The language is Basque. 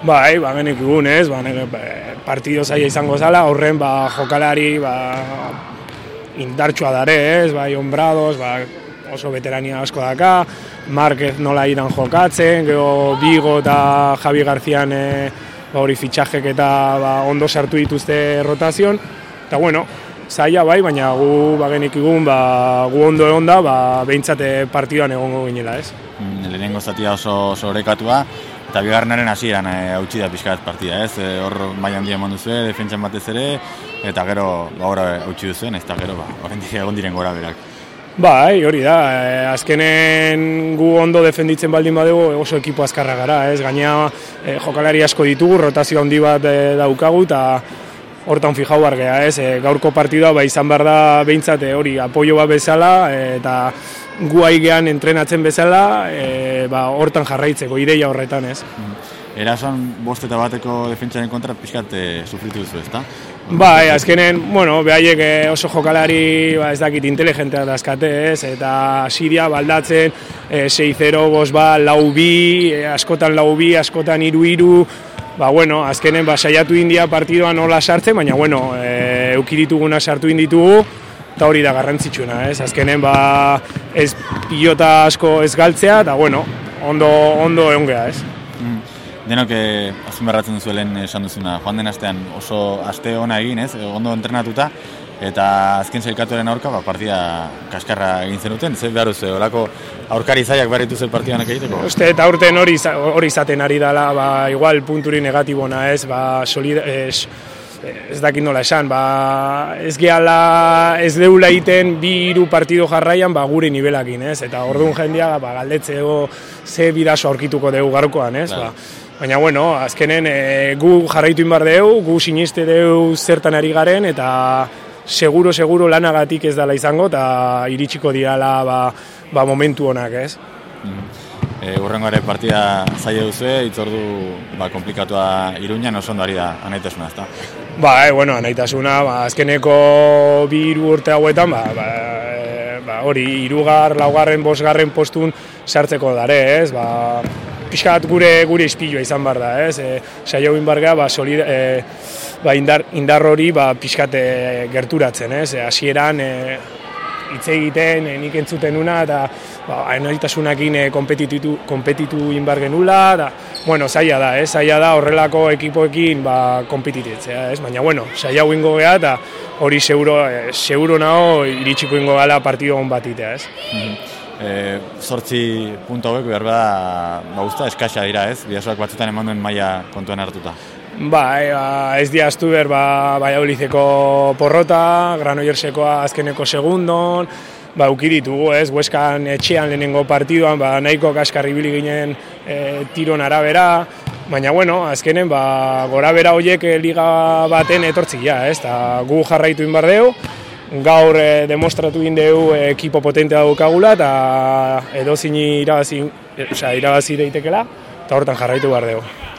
Bai, ba, genik egun ez, ba, ba, partido zaila izango zala, horren ba, jokalari ba, indartsua dare ez, bai, onbrados, ba, oso veterania asko daka, Marquez nola iran jokatzen, gero Bigo eta Javi Garzian e, ba, hori fitxajek eta ba, ondo sartu dituzte rotazion, eta bueno, zaila bai, baina gu bagenik egun, ba, gu ondo egon da, ba, behintzate partiduan egongo ginela ez. Mm, lehenengo zatia oso, oso horrekatua, eta bigarrenaren hasieran e, hautsi da pixkat partida, ez? E, hor bai handia eman duzu, defentsan batez ere, eta gero gaur hautsi duzu, ez da gero, ba, horrendik egon diren gora berak. Bai, hori da, e, azkenen gu ondo defenditzen baldin badugu oso ekipo azkarra gara, ez? Gaina e, jokalari asko ditugu, rotazio handi bat e, daukagu, eta hortan fijau bargea, ez? E, gaurko partidua ba, izan behar da behintzat hori apoio bat bezala, e, eta gu aigean entrenatzen bezala, e, ba, hortan jarraitzeko, ideia horretan, ez? Erasoan bost eta bateko defentsaren kontra pixkat e, sufritu duzu, ezta? Bai, azkenen, bueno, behaiek oso jokalari, ba, ez dakit, inteligentea dazkate, ez? Eta Siria baldatzen, e, 6-0, bos ba, lau bi, e, askotan lau bi, askotan iru iru, ba, bueno, azkenen, ba, saiatu india partidoan nola sartzen, baina, bueno, e, eukidituguna sartu inditugu, eta hori da garrantzitsuna, ez? Azkenen, ba, ez pilota asko ez galtzea, eta, bueno, ondo, ondo egon geha, ez? Mm. Denok eh, azunberratzen duzu lehen esan duzuna, joan den astean oso aste ona egin, ez? Ondo entrenatuta, eta azken zailkatuaren aurka, ba, partida kaskarra egin zenuten, ze behar duzu, horako aurkari zaiak behar dituzu partidanak egiteko? Uste, eta aurten hori, hori izaten ari dela, ba, igual punturi negatibona ez, ba, solida, ez, ez dakit nola esan, ba, ez gehala, ez deula egiten bi hiru partido jarraian ba, gure nivelakin, ez? Eta orduan jendea ba, galdetzeko ze bidaso aurkituko dugu garukoan, ez? Ba, baina, bueno, azkenen e, gu jarraitu inbar dugu, gu siniste dugu zertan ari garen, eta seguro, seguro lanagatik ez dela izango, eta iritsiko diala ba, ba momentu honak, ez? Mm E, partida zaila duzu, itzordu ba, komplikatua iruñan, oso ondo ari da anaitasuna, ezta? Ba, e, bueno, anaitasuna, ba, azkeneko bi iru urte hauetan, ba, ba, ba, hori, irugar, laugarren, bosgarren postun sartzeko dare, ez? Ba, pixkat gure gure ispilua izan bar da, ez? E, saio egin bargea, ba, solid, e, ba, indar, indar hori ba, pixkat e, gerturatzen, ez? E, hasieran e, hitz egiten, e, nik entzuten una, eta ba, anaitasunakin e, kompetitu, kompetitu inbar genula, da, bueno, zaila da, eh? zaila da horrelako ekipoekin ba, kompetititzea, ez? baina, bueno, zaila ingo geha, eta hori seguro, e, seguro nago iritsiko ingo gala partido hon bat itea, ez? Mm -hmm. E, sortzi punto hauek behar ba, ba usta eskaxa dira, ez? Biasoak batzutan eman duen maila kontuan hartuta. Ba, e, ba, ez dia astu ber, ba, bai porrota, Granoiersekoa azkeneko segundon, ba, ukiritu, ez, Hueskan etxean lehenengo partiduan, ba, nahiko kaskarri bili ginen e, tiron arabera, baina, bueno, azkenen, ba, gora bera horiek e, liga baten etortzia, ez, eta gu jarraitu inbar deu, gaur e, demostratu indeu e, ekipo potentea daukagula, eta edo zini irabazi, e, irabazi deitekela, eta hortan jarraitu behar dugu.